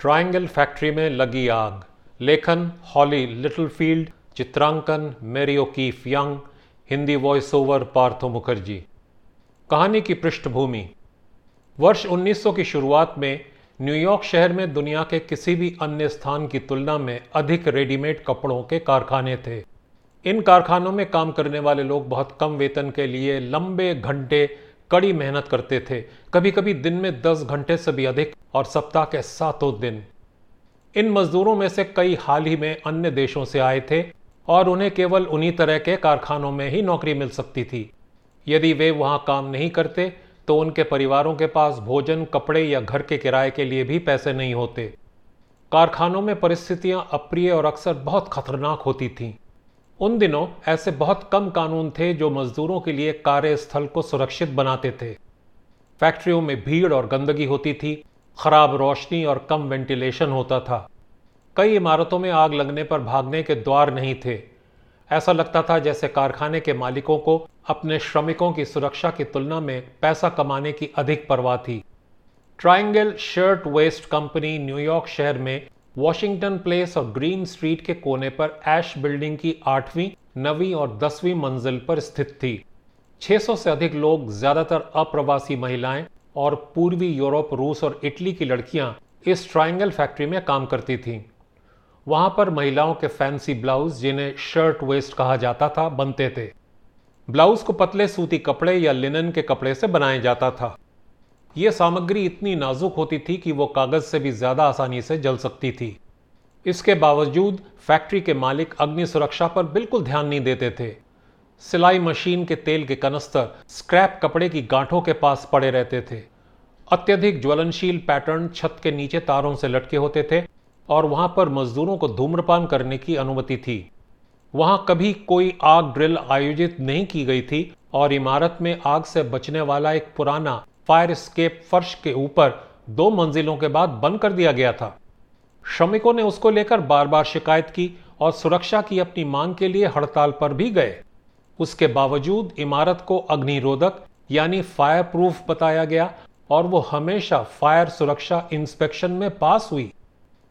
Triangle factory में लगी आग। लेखन हॉली लिटिलफील्ड, चित्रांकन Mario Keefe young Hindi voice over Partho Mukherjee. कहानी की पृष्ठभूमि। वर्ष 1900 की शुरुआत में न्यूयॉर्क शहर में दुनिया के किसी भी अन्य स्थान की तुलना में अधिक रेडीमेड कपड़ों के कारखाने थे। इन कारखानों में काम करने वाले लोग बहुत कम वेतन के लिए लंबे घंटे कड़ी मेहनत करते थे। कभी कभी दिन में दस घंटे से भी अधिक और सप्ताह के सातों दिन। इन मजदूरों में से कई हाल ही में अन्य देशों से आए थे और उन्हें केवल उन्हीं तरह के कारखानों में ही नौकरी मिल सकती थी। यदि वे वहाँ काम नहीं करते तो उनके परिवारों के पास भोजन, कपड़े या घर के किराए के लिए भी पैसे नहीं होते। कारखानों में परिस्थितियाँ अप्रिय और अक्सर बहुत खतरनाक होती थीं। उन दिनों ऐसे बहुत कम कानून थे जो मजदूरों के लिए कार्यस्थल को सुरक्षित बनाते थे। फैक्ट्रियों में भीड़ और गंदगी होती थी, खराब रोशनी और कम वेंटिलेशन होता था। कई इमारतों में आग लगने पर भागने के द्वार नहीं थे। ऐसा लगता था जैसे कारखाने के मालिकों को अपने श्रमिकों की सुरक्षा की तुलना में पैसा कमाने की अधिक परवाह थी। Triangle Shirtwaist Company New York शहर में वॉशिंगटन प्लेस और ग्रीन स्ट्रीट के कोने पर ऐश बिल्डिंग की आठवीं, नवीं और दसवीं मंजिल पर स्थित थी। 600 से अधिक लोग, ज़्यादातर अप्रवासी महिलाएँ और पूर्वी यूरोप, रूस और इटली की लड़कियाँ इस ट्रायंगल फैक्ट्री में काम करती थीं। वहाँ पर महिलाओं के फैंसी ब्लाउज, जिन्हें शर्ट वेस्ट कहा जाता था, बनते थे। ब्लाउज को पतले सूती कपड़े या लिनन के कपड़े से बनाया जाता था। यह सामग्री इतनी नाजुक होती थी कि वो कागज़ से भी ज़्यादा आसानी से जल सकती थी। इसके बावजूद फैक्ट्री के मालिक अग्नि सुरक्षा पर बिल्कुल ध्यान नहीं देते थे। सिलाई मशीन के तेल के कनस्तर, स्क्रैप कपड़े की गांठों के पास पड़े रहते थे। अत्यधिक ज्वलनशील पैटर्न छत के नीचे तारों से लटके होते थे और वहाँ पर मजदूरों को धूम्रपान करने की अनुमति थी। वहाँ कभी कोई आग ड्रिल आयोजित नहीं की गई थी और इमारत में आग से बचने वाला एक पुराना फायर स्केप फर्श के ऊपर दो मंजिलों के बाद बंद कर दिया गया था। श्रमिकों ने उसको लेकर बार बार शिकायत की और सुरक्षा की अपनी मांग के लिए हड़ताल पर भी गए। उसके बावजूद इमारत को अग्निरोधक यानी फायर प्रूफ बताया गया और वो हमेशा फायर सुरक्षा इंस्पेक्शन में पास हुई।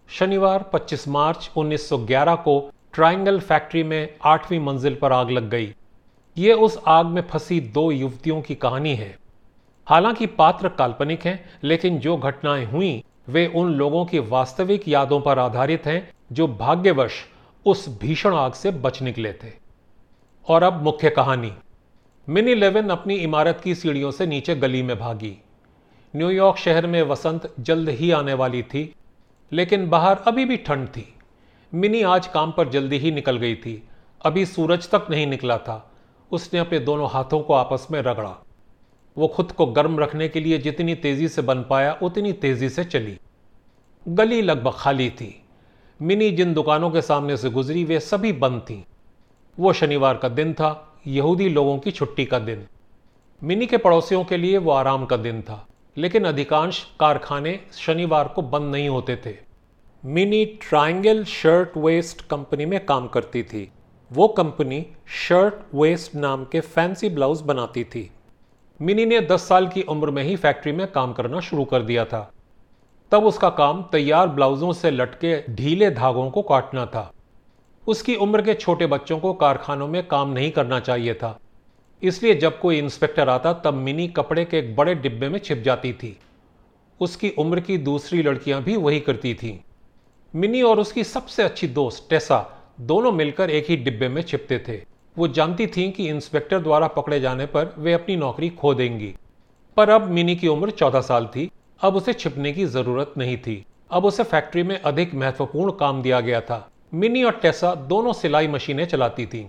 शनिवार 25 मार्च 1911 को ट्रायंगल फैक्ट्री में आठवीं मंजिल पर आग लग गई। ये उस आग में फंसी दो युवतियों की कहानी है। हालाँकि पात्र काल्पनिक हैं, लेकिन जो घटनाएँ हुई, वे उन लोगों की वास्तविक यादों पर आधारित हैं, जो भाग्यवश उस भीषण आग से बच निकले थे। और अब मुख्य कहानी। मिनी लेवन अपनी इमारत की सीढ़ियों से नीचे गली में भागी। न्यूयॉर्क शहर में वसंत जल्द ही आने वाली थी, लेकिन बाहर अभी भी ठंड थी। मिनी आज काम पर जल्दी ही निकल गई थी। अभी सूरज तक नहीं निकला था। उसने अपने दोनों हाथों को आपस में रगड़ा। वो खुद को गर्म रखने के लिए जितनी तेज़ी से बन पाया, उतनी तेज़ी से चली। गली लगभग खाली थी। मिनी जिन दुकानों के सामने से गुजरी, वे सभी बंद थीं। वो शनिवार का दिन था, यहूदी लोगों की छुट्टी का दिन। मिनी के पड़ोसियों के लिए वो आराम का दिन था, लेकिन अधिकांश कारखाने शनिवार को बंद नहीं होते थे। Mini Triangle shirt west company में काम करती थी। वो कंपनी शर्ट वेस्ट नाम के फैंसी ब्लाउज बनाती थी। मिनी ने 10 साल की उम्र में ही फैक्ट्री में काम करना शुरू कर दिया था। तब उसका काम तैयार ब्लाउजों से लटके ढीले धागों को काटना था। उसकी उम्र के छोटे बच्चों को कारखानों में काम नहीं करना चाहिए था। इसलिए जब कोई इंस्पेक्टर आता, तब मिनी कपड़े के एक बड़े डिब्बे में छिप जाती थी। उसकी उम्र की दूसरी लड़कियाँ भी वही करती थीं। मिनी और उसकी सबसे अच्छी दोस्त टेसा दोनों मिलकर एक ही डिब्बे में छिपते थे। वो जानती थीं कि इंस्पेक्टर द्वारा पकड़े जाने पर वे अपनी नौकरी खो देंगी। पर अब मिनी की उम्र चौदह साल थी। अब उसे छिपने की ज़रूरत नहीं थी। अब उसे फैक्ट्री में अधिक महत्वपूर्ण काम दिया गया था। मिनी और टेसा दोनों सिलाई मशीनें चलाती थीं।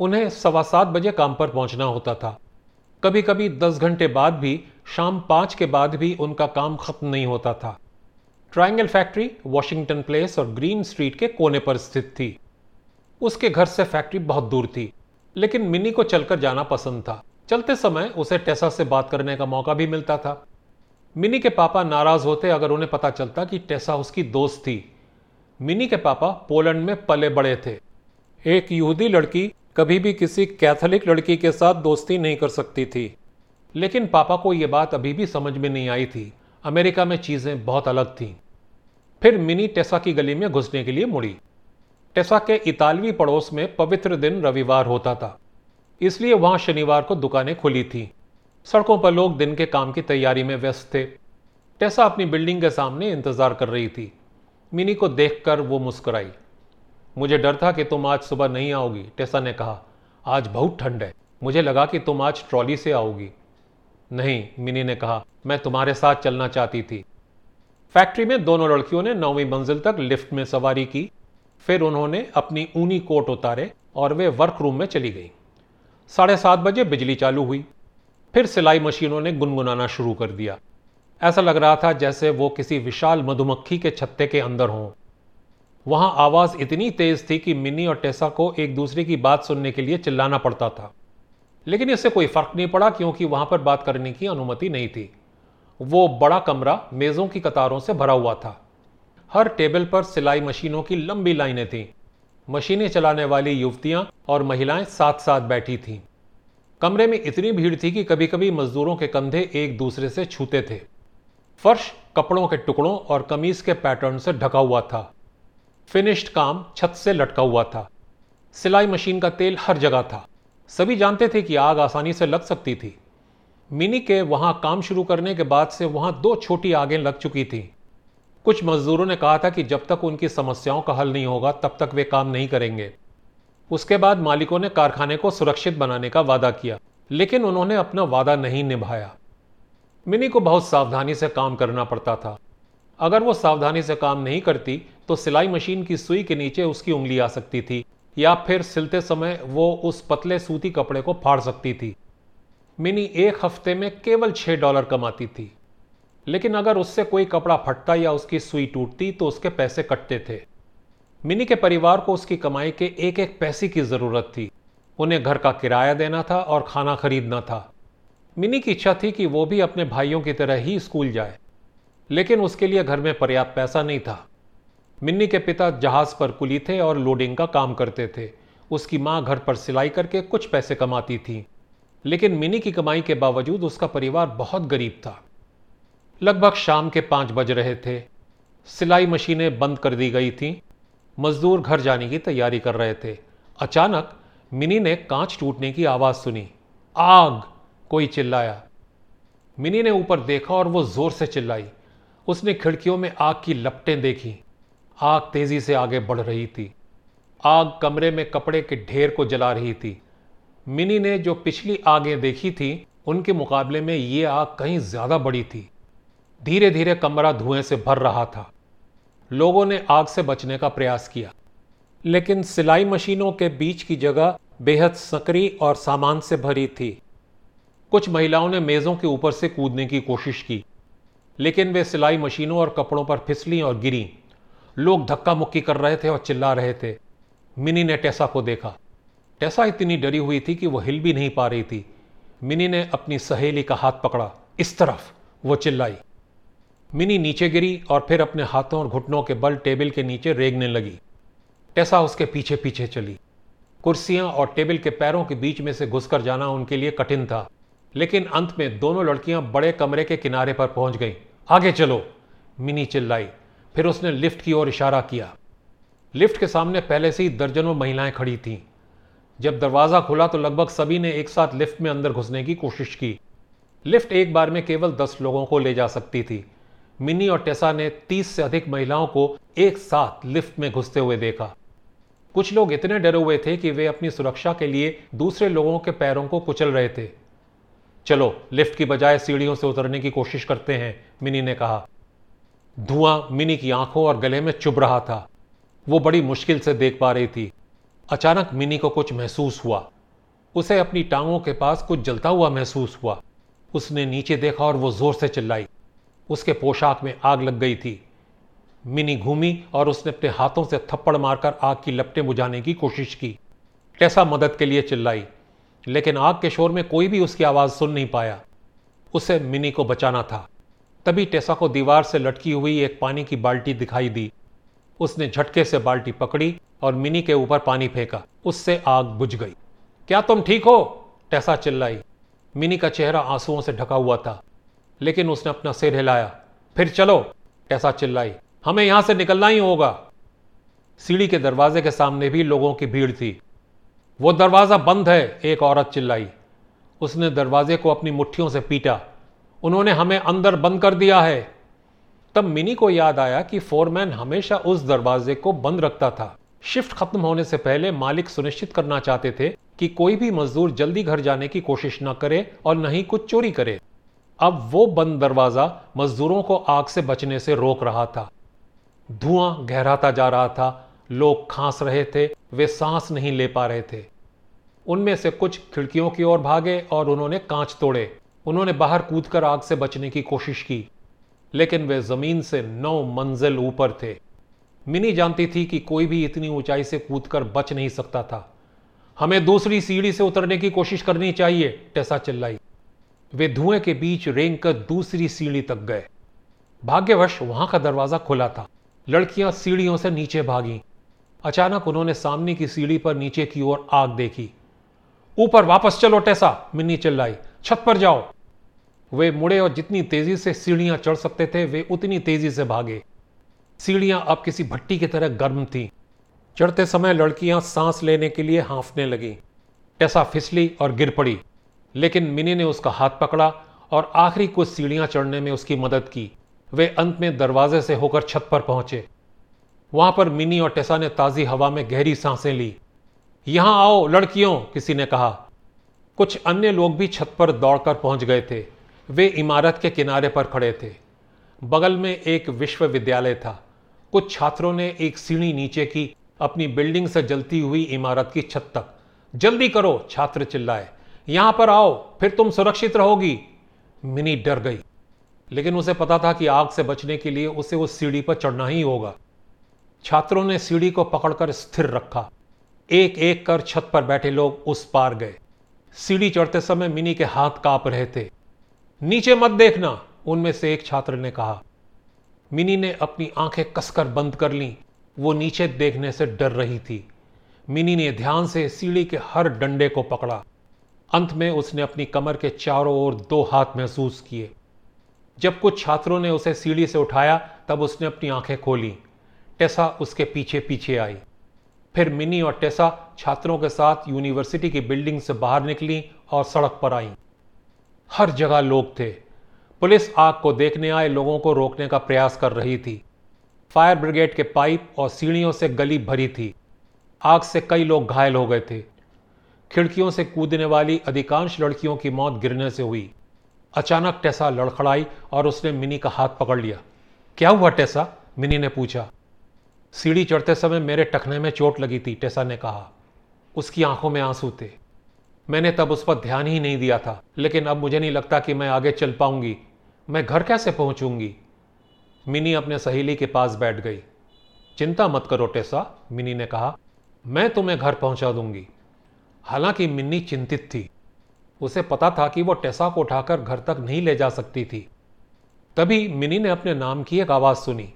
उन्हें सवा सात बजे काम पर पहुँचना होता था। कभी कभी दस घंटे बाद भी, शाम पाँच के बाद भी उनका काम खत्म नहीं होता था। ट्रायंगल फैक्ट्री, वॉशिंगटन प्लेस और ग्रीन स्ट्रीट के कोने पर स्थित थी। उसके घर से फैक्ट्री बहुत दूर थी, लेकिन मिनी को चलकर जाना पसंद था। चलते समय उसे टेसा से बात करने का मौका भी मिलता था। मिनी के पापा नाराज़ होते अगर उन्हें पता चलता कि टेसा उसकी दोस्त थी। मिनी के पापा पोलैंड में पले बड़े थे। एक यहूदी लड़की कभी भी किसी कैथोलिक लड़की के साथ दोस्ती नहीं कर सकती थी। लेकिन पापा को यह बात अभी भी समझ में नहीं आई थी। अमेरिका में चीज़ें बहुत अलग थीं। फिर मिनी टेसा की गली में घुसने के लिए मुड़ी। टेसा के इतालवी पड़ोस में पवित्र दिन रविवार होता था। इसलिए वहाँ शनिवार को दुकानें खुली थी। सड़कों पर लोग दिन के काम की तैयारी में व्यस्त थे। टेसा अपनी बिल्डिंग के सामने इंतज़ार कर रही थी। मिनी को देखकर वो मुस्कुराई। मुझे डर था कि तुम आज सुबह नहीं आओगी, टेसा ने कहा। आज बहुत ठंड है। मुझे लगा कि तुम आज ट्रॉली से आओगी। नहीं, मिनी ने कहा, मैं तुम्हारे साथ चलना चाहती थी। फैक्ट्री में दोनों लड़कियों ने नौवीं मंजिल तक लिफ्ट में सवारी की। फिर उन्होंने अपनी ऊनी कोट उतारे और वे वर्क रूम में चली गई। साढ़े सात बजे बिजली चालू हुई। फिर सिलाई मशीनों ने गुनगुनाना शुरू कर दिया। ऐसा लग रहा था जैसे वो किसी विशाल मधुमक्खी के छत्ते के अंदर हों। वहाँ आवाज़ इतनी तेज थी कि मिनी और टेसा को एक दूसरे की बात सुनने के लिए चिल्लाना पड़ता था। लेकिन इससे कोई फ़र्क नहीं पड़ा क्योंकि वहाँ पर बात करने की अनुमति नहीं थी। वो बड़ा कमरा मेजों की कतारों से भरा हुआ था। हर टेबल पर सिलाई मशीनों की लंबी लाइनें थीं। मशीनें चलाने वाली युवतियाँ और महिलाएँ साथ साथ बैठी थीं। कमरे में इतनी भीड़ थी कि कभी कभी मजदूरों के कंधे एक दूसरे से छूते थे। फर्श कपड़ों के टुकड़ों और कमीज के पैटर्न से ढका हुआ था। फिनिश्ड काम छत से लटका हुआ था। सिलाई मशीन का तेल हर जगह था। सभी जानते थे कि आग आसानी से लग सकती थी। मिनी के वहाँ काम शुरू करने के बाद से वहाँ दो छोटी आगें लग चुकी थीं। कुछ मजदूरों ने कहा था कि जब तक उनकी समस्याओं का हल नहीं होगा, तब तक वे काम नहीं करेंगे। उसके बाद मालिकों ने कारखाने को सुरक्षित बनाने का वादा किया, लेकिन उन्होंने अपना वादा नहीं निभाया। मिनी को बहुत सावधानी से काम करना पड़ता था। अगर वो सावधानी से काम नहीं करती तो सिलाई मशीन की सुई के नीचे उसकी उंगली आ सकती थी, या फिर सिलते समय वो उस पतले सूती कपड़े को फाड़ सकती थी। मिनी एक हफ़्ते में केवल छह डॉलर कमाती थी। लेकिन अगर उससे कोई कपड़ा फटता या उसकी सुई टूटती तो उसके पैसे कटते थे। मिनी के परिवार को उसकी कमाई के एक एक पैसे की ज़रूरत थी। उन्हें घर का किराया देना था और खाना खरीदना था। मिनी की इच्छा थी कि वो भी अपने भाइयों की तरह ही स्कूल जाए। लेकिन उसके लिए घर में पर्याप्त पैसा नहीं था। मिन्नी के पिता जहाज़ पर कुली थे और लोडिंग का काम करते थे। उसकी माँ घर पर सिलाई करके कुछ पैसे कमाती थी। लेकिन मिनी की कमाई के बावजूद उसका परिवार बहुत गरीब था। लगभग शाम के पाँच बज रहे थे। सिलाई मशीनें बंद कर दी गई थीं। मजदूर घर जाने की तैयारी कर रहे थे। अचानक मिनी ने कांच टूटने की आवाज़ सुनी। आग! कोई चिल्लाया। मिनी ने ऊपर देखा और वो ज़ोर से चिल्लाई। उसने खिड़कियों में आग की लपटें देखी। आग तेज़ी से आगे बढ़ रही थी। आग कमरे में कपड़े के ढेर को जला रही थी। मिनी ने जो पिछली आगें देखी थी, उनके मुकाबले में ये आग कहीं ज़्यादा बड़ी थी। धीरे धीरे कमरा धुएँ से भर रहा था। लोगों ने आग से बचने का प्रयास किया। लेकिन सिलाई मशीनों के बीच की जगह बेहद सकरी और सामान से भरी थी। कुछ महिलाओं ने मेजों के ऊपर से कूदने की कोशिश की, लेकिन वे सिलाई मशीनों और कपड़ों पर फिसली और गिरी। लोग धक्का मुक्की कर रहे थे और चिल्ला रहे थे। मिनी ने टेसा को देखा। टेसा इतनी डरी हुई थी कि वह हिल भी नहीं पा रही थी। मिनी ने अपनी सहेली का हाथ पकड़ा। इस तरफ़ वो चिल्लाई। मिनी नीचे गिरी और फिर अपने हाथों और घुटनों के बल टेबल के नीचे रेगने लगी। टेसा उसके पीछे पीछे चली। कुर्सियाँ और टेबल के पैरों के बीच में से घुसकर जाना उनके लिए कठिन था। लेकिन अंत में दोनों लड़कियाँ बड़े कमरे के किनारे पर पहुँच गईं। आगे चलो, मिनी चिल्लाई। फिर उसने लिफ्ट की ओर इशारा किया। लिफ्ट के सामने पहले से ही दर्जनों महिलाएँ खड़ी थीं। जब दरवाज़ा खुला तो लगभग सभी ने एक साथ लिफ्ट में अंदर घुसने की कोशिश की। लिफ्ट एक बार में केवल दस लोगों को ले जा सकती थी। मिनी और टेसा ने तीस से अधिक महिलाओं को एक साथ लिफ्ट में घुसते हुए देखा। कुछ लोग इतने डरे हुए थे कि वे अपनी सुरक्षा के लिए दूसरे लोगों के पैरों को कुचल रहे थे। चलो, लिफ्ट की बजाय सीढ़ियों से उतरने की कोशिश करते हैं, मिनी ने कहा। धुआँ मिनी की आँखों और गले में चुभ रहा था। वो बड़ी मुश्किल से देख पा रही थी। अचानक मिनी को कुछ महसूस हुआ। उसे अपनी टांगों के पास कुछ जलता हुआ महसूस हुआ। उसने नीचे देखा और वो ज़ोर से चिल्लाई। उसके पोशाक में आग लग गई थी। मिनी घूमी और उसने अपने हाथों से थप्पड़ मारकर आग की लपटें बुझाने की कोशिश की। कैसा मदद के लिए चिल्लाई, लेकिन आग के शोर में कोई भी उसकी आवाज़ सुन नहीं पाया। उसे मिनी को बचाना था। तभी टेसा को दीवार से लटकी हुई एक पानी की बाल्टी दिखाई दी। उसने झटके से बाल्टी पकड़ी और मिनी के ऊपर पानी फेंका। उससे आग बुझ गई। क्या तुम ठीक हो? टेसा चिल्लाई। मिनी का चेहरा आंसुओं से ढका हुआ था। लेकिन उसने अपना सिर हिलाया। फिर चलो टेसा चिल्लाई। हमें यहाँ से निकलना ही होगा। सीढ़ी के दरवाजे के सामने भी लोगों की भीड़ थी। वो दरवाज़ा बंद है, एक औरत चिल्लाई। उसने दरवाजे को अपनी मुट्ठियों से पीटा। उन्होंने हमें अंदर बंद कर दिया है। तब मिनी को याद आया कि फोरमैन हमेशा उस दरवाजे को बंद रखता था। शिफ्ट खत्म होने से पहले मालिक सुनिश्चित करना चाहते थे कि कोई भी मजदूर जल्दी घर जाने की कोशिश न करे और न ही कुछ चोरी करे। अब वो बंद दरवाज़ा मजदूरों को आग से बचने से रोक रहा था। धुआँ गहराता जा रहा था। लोग खांस रहे थे, वे सांस नहीं ले पा रहे थे। उनमें से कुछ खिड़कियों की ओर भागे और उन्होंने कांच तोड़े। उन्होंने बाहर कूदकर आग से बचने की कोशिश की, लेकिन वे ज़मीन से नौ मंजिल ऊपर थे। मिनी जानती थी कि कोई भी इतनी ऊंचाई से कूदकर बच नहीं सकता था। हमें दूसरी सीढ़ी से उतरने की कोशिश करनी चाहिए, टेसा चिल्लाई। वे धुएँ के बीच रेंग कर दूसरी सीढ़ी तक गए। भाग्यवश, वहाँ का दरवाज़ा खुला था। लड़कियाँ सीढ़ियों से नीचे भागी। अचानक उन्होंने सामने की सीढ़ी पर नीचे की ओर आग देखी। ऊपर वापस चलो, टेसा, मिन्नी चिल्लाई। छत पर जाओ। वे मुड़े और जितनी तेज़ी से सीढ़ियाँ चढ़ सकते थे, वे उतनी तेज़ी से भागे। सीढ़ियाँ अब किसी भट्टी की तरह गर्म थीं। चढ़ते समय लड़कियाँ सांस लेने के लिए हाँफने लगी। टेसा फिसली और गिर पड़ी। लेकिन मिनी ने उसका हाथ पकड़ा और आखिरी कुछ सीढ़ियाँ चढ़ने में उसकी मदद की। वे अंत में दरवाजे से होकर छत पर पहुँचे। वहाँ पर मिनी और टेसा ने ताजी हवा में गहरी साँसें ली। यहाँ आओ, लड़कियों, किसी ने कहा। कुछ अन्य लोग भी छत पर दौड़कर पहुँच गए थे। वे इमारत के किनारे पर खड़े थे। बगल में एक विश्वविद्यालय था। कुछ छात्रों ने एक सीढ़ी नीचे की, अपनी बिल्डिंग से जलती हुई इमारत की छत तक। जल्दी करो, छात्र चिल्लाए। यहाँ पर आओ, फिर तुम सुरक्षित रहोगी। मिनी डर गई। लेकिन उसे पता था कि आग से बचने के लिए उसे उस सीढ़ी पर चढ़ना ही होगा। छात्रों ने सीढ़ी को पकड़कर स्थिर रखा। एक एक कर छत पर बैठे लोग उस पार गए। सीढ़ी चढ़ते समय मिनी के हाथ काँप रहे थे। नीचे मत देखना, उनमें से एक छात्र ने कहा। मिनी ने अपनी आँखें कसकर बंद कर लीं। वो नीचे देखने से डर रही थी। मिनी ने ध्यान से सीढ़ी के हर डंडे को पकड़ा। अंत में उसने अपनी कमर के चारों ओर दो हाथ महसूस किए। जब कुछ छात्रों ने उसे सीढ़ी से उठाया, तब उसने अपनी आँखें खोली। टेसा उसके पीछे पीछे आई। फिर मिनी और टेसा छात्रों के साथ यूनिवर्सिटी की बिल्डिंग से बाहर निकली और सड़क पर आई। हर जगह लोग थे। पुलिस आग को देखने आए लोगों को रोकने का प्रयास कर रही थी। फायर ब्रिगेड के पाइप और सीढ़ियों से गली भरी थी। आग से कई लोग घायल हो गए थे। खिड़कियों से कूदने वाली अधिकांश लड़कियों की मौत गिरने से हुई। अचानक टेसा लड़खड़ाई और उसने मिनी का हाथ पकड़ लिया। क्या हुआ टेसा? मिनी ने पूछा। सीढ़ी चढ़ते समय मेरे टखने में चोट लगी थी, टेसा ने कहा। उसकी आँखों में आँसू थे। मैंने तब उस पर ध्यान ही नहीं दिया था, लेकिन अब मुझे नहीं लगता कि मैं आगे चल पाऊँगी। मैं घर कैसे पहुंचूँगी? मिनी अपने सहेली के पास बैठ गई। चिंता मत करो, टेसा, मिनी ने कहा। मैं तुम्हें घर पहुँचा दूँगी। हालाँकि मिन्नी चिंतित थी। उसे पता था कि वो टेसा को उठाकर घर तक नहीं ले जा सकती थी। तभी मिनी ने अपने नाम की एक आवाज़ सुनी।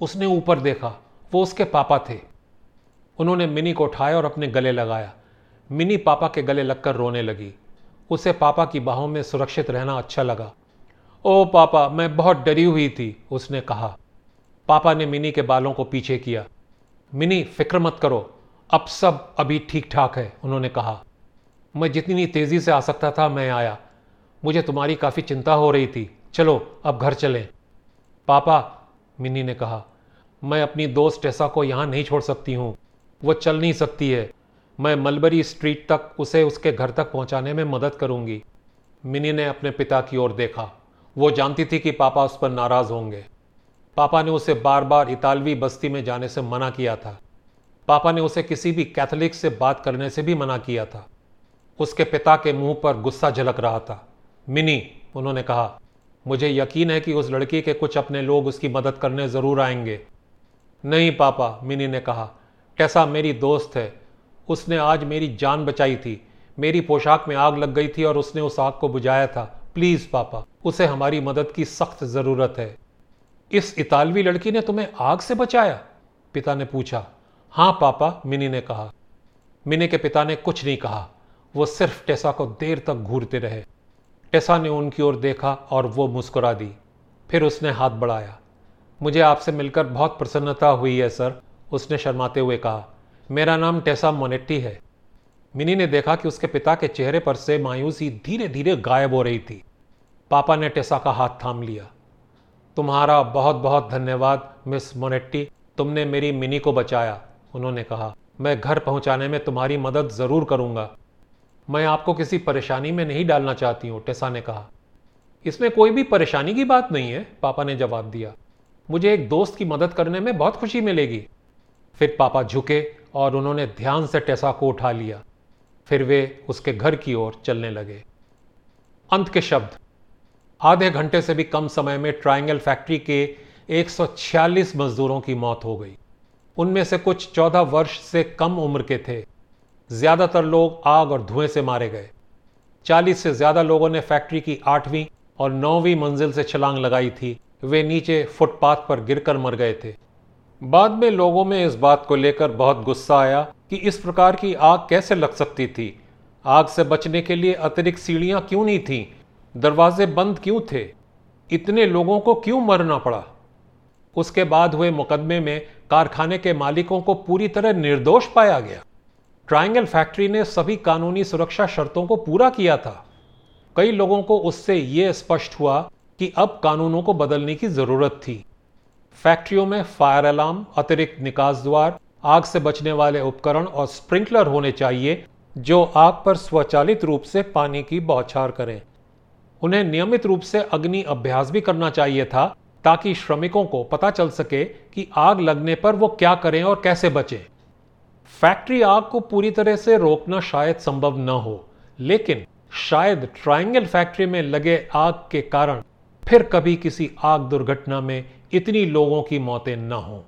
उसने ऊपर देखा, वो उसके पापा थे। उन्होंने मिनी को उठाया और अपने गले लगाया। मिनी पापा के गले लगकर रोने लगी। उसे पापा की बाहों में सुरक्षित रहना अच्छा लगा। ओ पापा, मैं बहुत डरी हुई थी, उसने कहा। पापा ने मिनी के बालों को पीछे किया। मिनी फ़िक्र मत करो। अब सब अभी ठीक ठाक है, उन्होंने कहा। मैं जितनी तेज़ी से आ सकता था, मैं आया। मुझे तुम्हारी काफ़ी चिंता हो रही थी। चलो, अब घर चलें। पापा मिनी ने कहा, मैं अपनी दोस्त टेसा को यहाँ नहीं छोड़ सकती हूँ। वो चल नहीं सकती है। मैं मलबरी स्ट्रीट तक उसे उसके घर तक पहुँचाने में मदद करूँगी। मिनी ने अपने पिता की ओर देखा। वो जानती थी कि पापा उस पर नाराज़ होंगे। पापा ने उसे बार बार इतालवी बस्ती में जाने से मना किया था। पापा ने उसे किसी भी कैथोलिक से बात करने से भी मना किया था। उसके पिता के मुँह पर गुस्सा झलक रहा था। मिनी, उन्होंने कहा, मुझे यकीन है कि उस लड़की के कुछ अपने लोग उसकी मदद करने ज़रूर आएँगे। नहीं, पापा, मिनी ने कहा, कैसा मेरी दोस्त है। उसने आज मेरी जान बचाई थी। मेरी पोशाक में आग लग गई थी और उसने उस आग को बुझाया था। प्लीज़, पापा, उसे हमारी मदद की सख्त ज़रूरत है। इस इतालवी लड़की ने तुम्हें आग से बचाया? पिता ने पूछा हाँ, पापा, मिनी ने कहा। मिनी के पिता ने कुछ नहीं कहा। वो सिर्फ़ टेसा को देर तक घूरते रहे। टेसा ने उनकी ओर देखा और वो मुस्कुरा दी। फिर उसने हाथ बढ़ाया। मुझे आपसे मिलकर बहुत प्रसन्नता हुई है, सर, उसने शर्माते हुए कहा। मेरा नाम टेसा मोनेट्टी है। मिनी ने देखा कि उसके पिता के चेहरे पर से मायूसी धीरे धीरे गायब हो रही थी। पापा ने टेसा का हाथ थाम लिया। तुम्हारा बहुत बहुत धन्यवाद, मिस मोनेट्टी। तुमने मेरी मिनी को बचाया। उन्होंने कहा, मैं घर पहुँचाने में तुम्हारी मदद ज़रूर करूँगा। मैं आपको किसी परेशानी में नहीं डालना चाहती हूँ, टेसा ने कहा। इसमें कोई भी परेशानी की बात नहीं है, पापा ने जवाब दिया। मुझे एक दोस्त की मदद करने में बहुत खुशी मिलेगी। फिर पापा झुके और उन्होंने ध्यान से टेसा को उठा लिया। फिर वे उसके घर की ओर चलने लगे। अंत के शब्द। आधे घंटे से भी कम समय में ट्रायंगल फैक्ट्री के 146 मजदूरों की मौत हो गई। उनमें से कुछ 14 वर्ष से कम उम्र के थे। ज़्यादातर लोग आग और धुएँ से मारे गए। 40 से ज़्यादा लोगों ने फैक्ट्री की आठवीं और नौवीं मंजिल से छलांग लगाई थी। वे नीचे फुटपाथ पर गिरकर मर गए थे। बाद में लोगों में इस बात को लेकर बहुत गुस्सा आया कि इस प्रकार की आग कैसे लग सकती थी? आग से बचने के लिए अतिरिक्त सीढ़ियाँ क्यों नहीं थीं? दरवाजे बंद क्यों थे? इतने लोगों को क्यों मरना पड़ा? उसके बाद हुए मुकदमे में कारखाने के मालिकों को पूरी तरह निर्दोष पाया गया। ट्रायंगल फैक्ट्री ने सभी कानूनी सुरक्षा शर्तों को पूरा किया था। कई लोगों को उससे यह स्पष्ट हुआ कि अब कानूनों को बदलने की ज़रूरत थी। फैक्ट्रियों में फायर अलार्म, अतिरिक्त निकास द्वार, आग से बचने वाले उपकरण और स्प्रिंकलर होने चाहिए, जो आग पर स्वचालित रूप से पानी की बौछार करें। उन्हें नियमित रूप से अग्नि अभ्यास भी करना चाहिए था ताकि श्रमिकों को पता चल सके कि आग लगने पर वो क्या करें और कैसे बचें। फैक्ट्री आग को पूरी तरह से रोकना शायद संभव न हो, लेकिन शायद ट्रायंगल फैक्ट्री में लगे आग के कारण फिर कभी किसी आग दुर्घटना में इतनी लोगों की मौतें न हों।